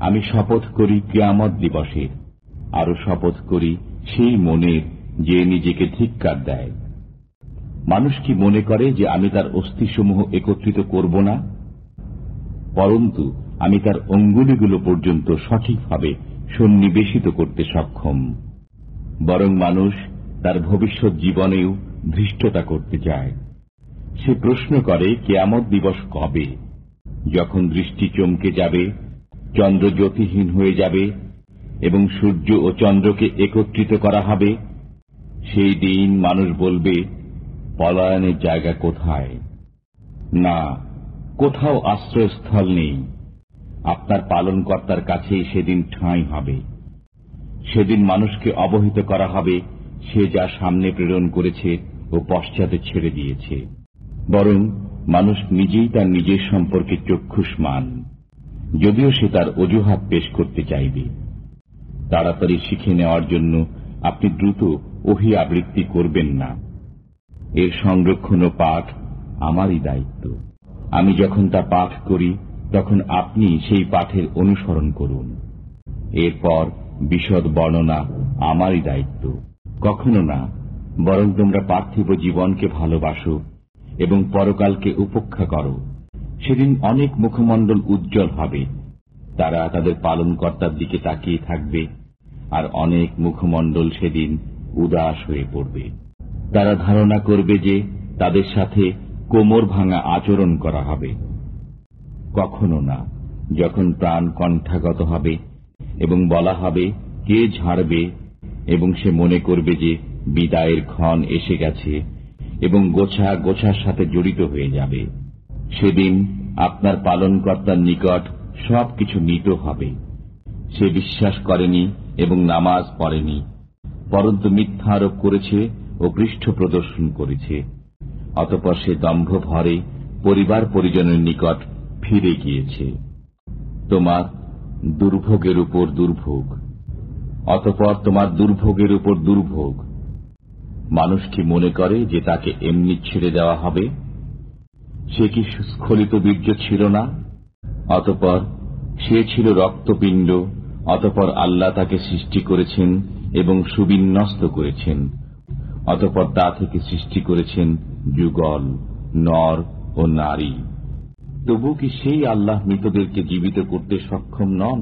আমি শপথ করি কিয়ামত দিবসের আরও শপথ করি সেই মনের যে নিজেকে ধিক্কার দেয়। মানুষ কি মনে করে যে আমি তার অস্থিসমূহ একত্রিত করব না? পরন্তু, আমি তার অঙ্গুলিগুলো পর্যন্ত সঠিকভাবে সন্নিবেশিত করতে সক্ষম। বরং মানুষ তার ভবিষ্যৎ জীবনেও ধৃষ্টতা করতে চায়। সে প্রশ্ন করে, কেয়ামত দিবস কবে? যখন দৃষ্টি চমকে যাবে চন্দ্র জ্যোতিহীন হয়ে যাবে এবং সূর্য ও চন্দ্রকে একত্রিত করা হবে, সেই দিন মানুষ বলবে, পলায়নের জায়গা কোথায়? না, কোথাও আশ্রয়স্থল নেই। আপনার পালনকর্তার কাছেই সেদিন ঠাঁই হবে। সেদিন মানুষকে অবহিত করা হবে, সে যা সামনে প্রেরণ করেছে ও পশ্চাতে ছেড়ে দিয়েছে। বরং মানুষ নিজেই তার নিজের সম্পর্কে চক্ষুষ্মান। যদিও সে তার অজুহাত পেশ করতে চাইবে। তাড়াতাড়ি শিখে নেওয়ার জন্য আপনি দ্রুত ওহি আবৃত্তি করবেন না। এর সংরক্ষণ ও পাঠ আমারই দায়িত্ব। আমি যখন তা পাঠ করি, তখন আপনি সেই পাঠের অনুসরণ করুন। এরপর বিশদ বর্ণনা আমারই দায়িত্ব। কখনো না, বরং তোমরা পার্থিব জীবনকে ভালোবাসো এবং পরকালকে উপেক্ষা করো। সেদিন অনেক মুখমণ্ডল উজ্জ্বল হবে। তারা তাদের পালনকর্তার দিকে তাকিয়ে থাকবে, আর অনেক মুখমণ্ডল সেদিন উদাস হয়ে পড়বে। তারা ধারণা করবে যে তাদের সাথে কোমর ভাঙা আচরণ করা হবে। কখনো না, যখন প্রাণ কণ্ঠাগত হবে এবং বলা হবে কে ঝাড়বে এবং সে মনে করবে যে বিদায়ের ক্ষণ এসে গেছে এবং গোছা গোছার সাথে জড়িত হয়ে যাবে। সেদিন আপনার পালনকর্তার নিকট সবকিছু নিত হবে। সে বিশ্বাস করেনি এবং নামাজ পড়েনি, পরন্তু মিথ্যা আরোপ করেছে ও পৃষ্ঠ প্রদর্শন করেছে। অতপর সে দম্ভ ভরে পরিবার পরিজনের নিকট ফিরে গিয়েছে। তোমার দুর্ভোগের উপর দুর্ভোগ, অতপর তোমার দুর্ভোগের উপর দুর্ভোগ। মানুষ কি মনে করে যে তাকে এমনি ছেড়ে দেওয়া হবে? সে কি স্খলিত বীর্য ছিল না, অতপর সে ছিল রক্তপিণ্ড, অতপর আল্লাহ তাকে সৃষ্টি করেছেন এবং সুবিন্যস্ত করেছেন, অতপর তা থেকে সৃষ্টি করেছেন যুগল, নর ও নারী। তবু কি সেই আল্লাহ মৃতদেরকে জীবিত করতে সক্ষম নন?